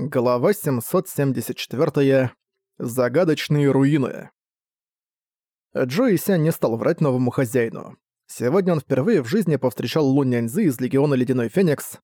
Глава 774. Загадочные руины. Джо Исянь не стал врать новому хозяину. Сегодня он впервые в жизни повстречал Лун Няньзы из Легиона Ледяной Феникс.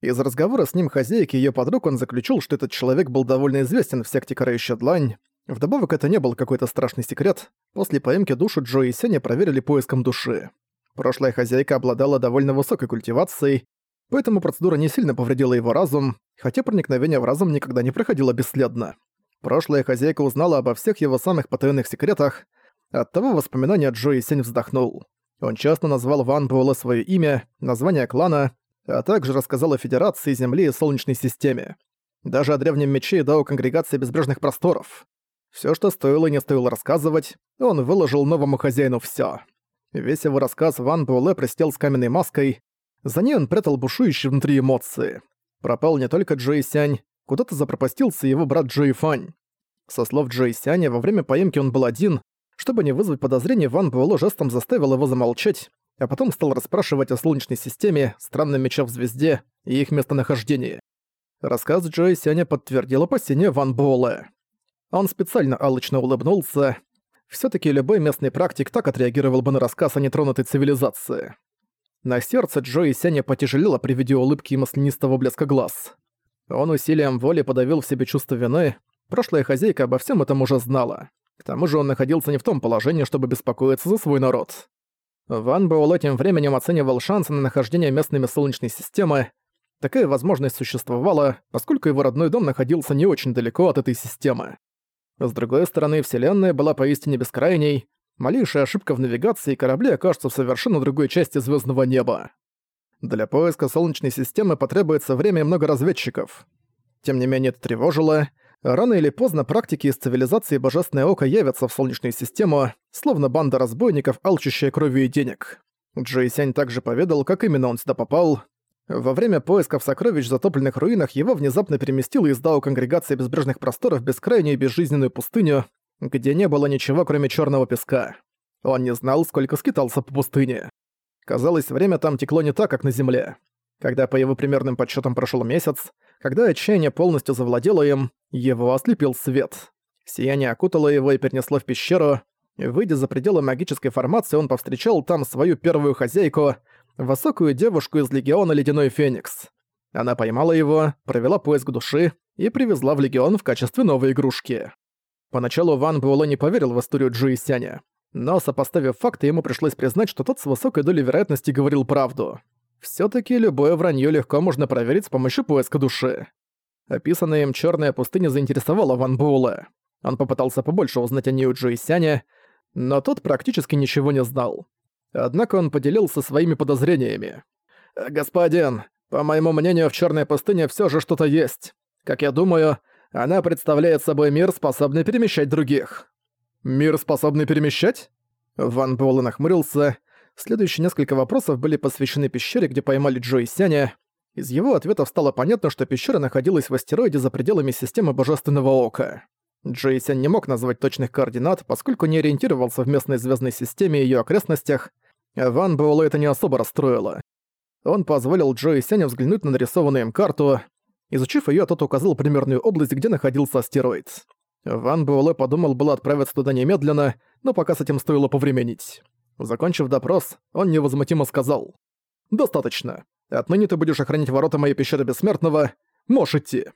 Из разговора с ним хозяйки и её подруг он заключил, что этот человек был довольно известен в секте Карающая Длань. Вдобавок это не был какой-то страшный секрет. После поимки душу Джо Исяня проверили поиском души. Прошлая хозяйка обладала довольно высокой культивацией, поэтому процедура не сильно повредила его разум, хотя проникновение в разум никогда не проходило бесследно. Прошлая хозяйка узнала обо всех его самых потаённых секретах, оттого воспоминания Джои Сень вздохнул. Он часто назвал Ван Буэлэ своё имя, название клана, а также рассказал о Федерации Земли и Солнечной системе. Даже о древнем мече и Дао Конгрегации Безбрежных Просторов. Всё, что стоило и не стоило рассказывать, он выложил новому хозяину всё. Весь его рассказ Ван Буэлэ пристел с каменной маской, за ней он прятал бушующие внутри эмоции. Пропал не только Джои Сянь, куда-то запропастился его брат Джои Фань. Со слов Джои Сяня, во время поимки он был один. Чтобы не вызвать подозрений, Ван Буэлло жестом заставил его замолчать, а потом стал расспрашивать о Солнечной системе, странном мече в звезде и их местонахождении. Рассказ Джои Сяня подтвердил опасения Ван Буэлэ. Он специально алчно улыбнулся. все таки любой местный практик так отреагировал бы на рассказ о нетронутой цивилизации. На сердце Джо и Сяня потяжелело при виде улыбки и маслянистого блеска глаз. Он усилием воли подавил в себе чувство вины. Прошлая хозяйка обо всем этом уже знала. К тому же он находился не в том положении, чтобы беспокоиться за свой народ. Ван Буэлэ тем временем оценивал шансы на нахождение местными Солнечной системы. Такая возможность существовала, поскольку его родной дом находился не очень далеко от этой системы. С другой стороны, Вселенная была поистине бескрайней, Малейшая ошибка в навигации корабли окажутся в совершенно другой части звездного неба. Для поиска Солнечной системы потребуется время и много разведчиков. Тем не менее это тревожило. Рано или поздно практики из цивилизации Божественное Око явятся в Солнечную систему, словно банда разбойников, алчущая кровью и денег. Джей Сянь также поведал, как именно он сюда попал. Во время поисков сокровищ в затопленных руинах его внезапно переместило из Дао Конгрегации Безбрежных Просторов в бескрайнюю безжизненную пустыню, где не было ничего, кроме черного песка. Он не знал, сколько скитался по пустыне. Казалось, время там текло не так, как на Земле. Когда по его примерным подсчетам прошел месяц, когда отчаяние полностью завладело им, его ослепил свет. Сияние окутало его и перенесло в пещеру. Выйдя за пределы магической формации, он повстречал там свою первую хозяйку, высокую девушку из Легиона Ледяной Феникс. Она поймала его, провела поиск души и привезла в Легион в качестве новой игрушки. Поначалу Ван Буэлэ не поверил в историю Джуи Сяня, но, сопоставив факты, ему пришлось признать, что тот с высокой долей вероятности говорил правду. все таки любое вранье легко можно проверить с помощью поиска души. Описанная им черная пустыня заинтересовала Ван Буэлэ. Он попытался побольше узнать о ней у Джуи Сяня, но тот практически ничего не знал. Однако он поделился своими подозрениями. «Господин, по моему мнению, в черной пустыне все же что-то есть. Как я думаю, она представляет собой мир, способный перемещать других. Мир, способный перемещать? Ван Буэлэ нахмурился. Следующие несколько вопросов были посвящены пещере, где поймали Джо и Сяня. Из его ответов стало понятно, что пещера находилась в астероиде за пределами системы Божественного Ока. Сянь не мог назвать точных координат, поскольку не ориентировался в местной звездной системе и ее окрестностях, Ван Буэлэ это не особо расстроило. Он позволил Джо и Сяню взглянуть на нарисованную им карту, Изучив её, тот указал примерную область, где находился астероид. Ван Буэлэ подумал было отправиться туда немедленно, но пока с этим стоило повременить. Закончив допрос, он невозмутимо сказал. «Достаточно. Отныне ты будешь охранять ворота моей пещеры Бессмертного. Можешь идти».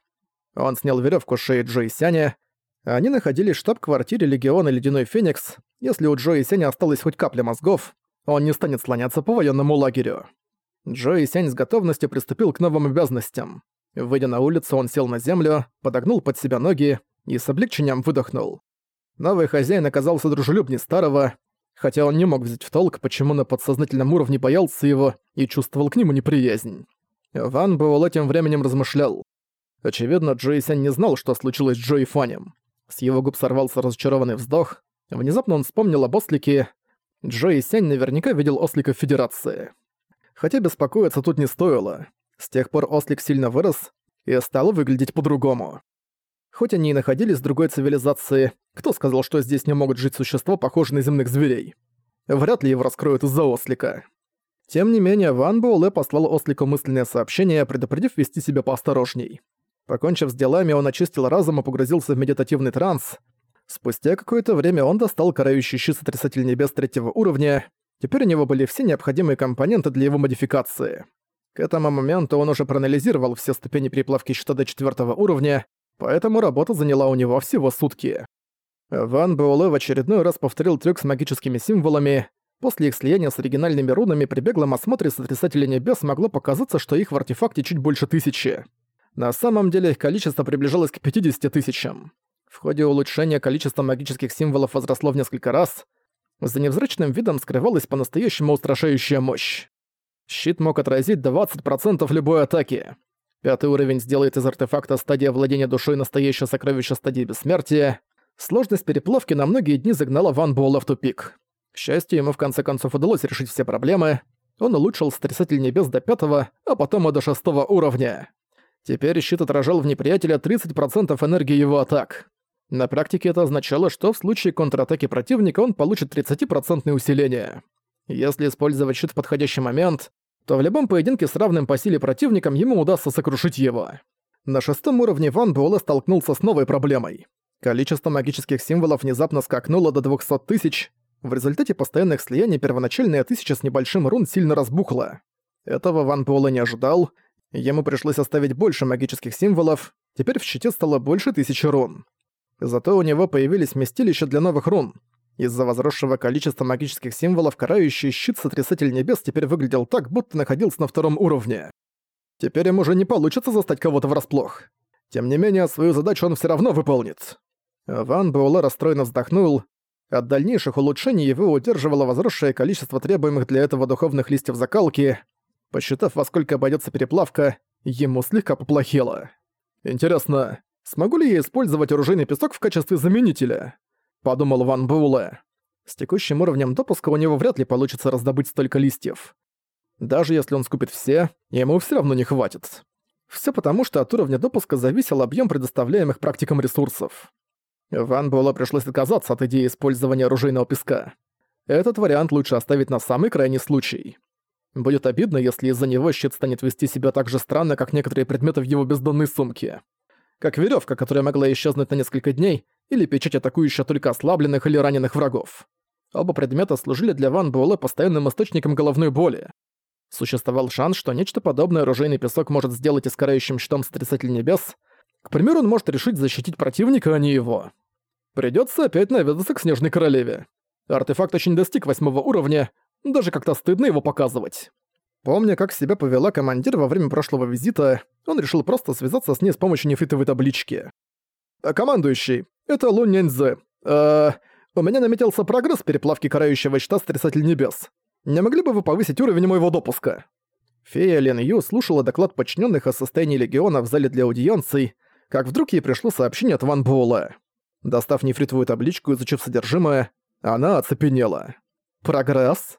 Он снял веревку с шеи Джо и Сяня. Они находились в штаб-квартире Легиона Ледяной Феникс. Если у Джо и Сяня осталась хоть капля мозгов, он не станет слоняться по военному лагерю. Джо и Сянь с готовностью приступил к новым обязанностям. Выйдя на улицу, он сел на землю, подогнул под себя ноги и с облегчением выдохнул. Новый хозяин оказался дружелюбнее старого, хотя он не мог взять в толк, почему на подсознательном уровне боялся его и чувствовал к нему неприязнь. Ван Буэлл этим временем размышлял. Очевидно, Джои Сянь не знал, что случилось с Джои Фанем. С его губ сорвался разочарованный вздох. Внезапно он вспомнил об ослике. Джои Сянь наверняка видел ослика Федерации. Хотя беспокоиться тут не стоило. С тех пор ослик сильно вырос и стал выглядеть по-другому. Хоть они и находились в другой цивилизации, кто сказал, что здесь не могут жить существа, похожие на земных зверей? Вряд ли его раскроют из-за ослика. Тем не менее, Ван Буэлэ послал ослику мысленное сообщение, предупредив вести себя поосторожней. Покончив с делами, он очистил разум и погрузился в медитативный транс. Спустя какое-то время он достал карающий щит Сотрясатель Небес третьего уровня. Теперь у него были все необходимые компоненты для его модификации. К этому моменту он уже проанализировал все ступени переплавки щита до четвертого уровня, поэтому работа заняла у него всего сутки. Ван Буэлэ в очередной раз повторил трюк с магическими символами. После их слияния с оригинальными рунами при беглом осмотре Сотрясателя Небес могло показаться, что их в артефакте чуть больше тысячи. На самом деле их количество приближалось к 50 тысячам. В ходе улучшения количество магических символов возросло в несколько раз. За невзрачным видом скрывалась по-настоящему устрашающая мощь. Щит мог отразить 20% любой атаки. Пятый уровень сделает из артефакта стадия владения душой настоящее сокровище стадии бессмертия. Сложность переплавки на многие дни загнала Ван Буэлла в тупик. К счастью, ему в конце концов удалось решить все проблемы. Он улучшил Стрясатель Небес до пятого, а потом и до шестого уровня. Теперь щит отражал в неприятеля 30% энергии его атак. На практике это означало, что в случае контратаки противника он получит 30% усиление. Если использовать щит в подходящий момент, то в любом поединке с равным по силе противником ему удастся сокрушить его. На шестом уровне Ван Буэлэ столкнулся с новой проблемой. Количество магических символов внезапно скакнуло до 200 тысяч. В результате постоянных слияний первоначальная тысяча с небольшим рун сильно разбухла. Этого Ван Буэлэ не ожидал. Ему пришлось оставить больше магических символов. Теперь в щите стало больше тысячи рун. Зато у него появились местилища для новых рун. Из-за возросшего количества магических символов карающий щит Сотрясатель Небес теперь выглядел так, будто находился на втором уровне. Теперь ему уже не получится застать кого-то врасплох. Тем не менее, свою задачу он все равно выполнит. Ван Буэлэ расстроенно вздохнул. От дальнейших улучшений его удерживало возросшее количество требуемых для этого духовных листьев закалки. Посчитав, во сколько обойдется переплавка, ему слегка поплохело. Интересно, Смогу ли я использовать оружейный песок в качестве заменителя? Подумал Ван Буэлэ. С текущим уровнем допуска у него вряд ли получится раздобыть столько листьев. Даже если он скупит все, ему все равно не хватит. Все потому, что от уровня допуска зависел объем предоставляемых практикам ресурсов. Ван Буэлэ пришлось отказаться от идеи использования оружейного песка. Этот вариант лучше оставить на самый крайний случай. Будет обидно, если из-за него щит станет вести себя так же странно, как некоторые предметы в его бездонной сумке как веревка, которая могла исчезнуть на несколько дней, или печать, атакующая только ослабленных или раненых врагов. Оба предмета служили для Ван Буэлэ постоянным источником головной боли. Существовал шанс, что нечто подобное оружейный песок может сделать искарающим щитом Сотрясатель Небес. К примеру, он может решить защитить противника, а не его. Придётся опять наведаться к Снежной Королеве. Артефакт очень достиг восьмого уровня, даже как-то стыдно его показывать. Помня, как себя повела командир во время прошлого визита, он решил просто связаться с ней с помощью нефритовой таблички. «Э, «Командующий, это Лун Няньзэ. Э, у меня наметился прогресс переплавки карающего щита Стрясатель Небес. Не могли бы вы повысить уровень моего допуска?» Фея Лен Ю слушала доклад подчиненных о состоянии Легиона в зале для аудиенций, как вдруг ей пришло сообщение от Ван Буэлла. Достав нефритовую табличку изучив содержимое, она оцепенела. «Прогресс?»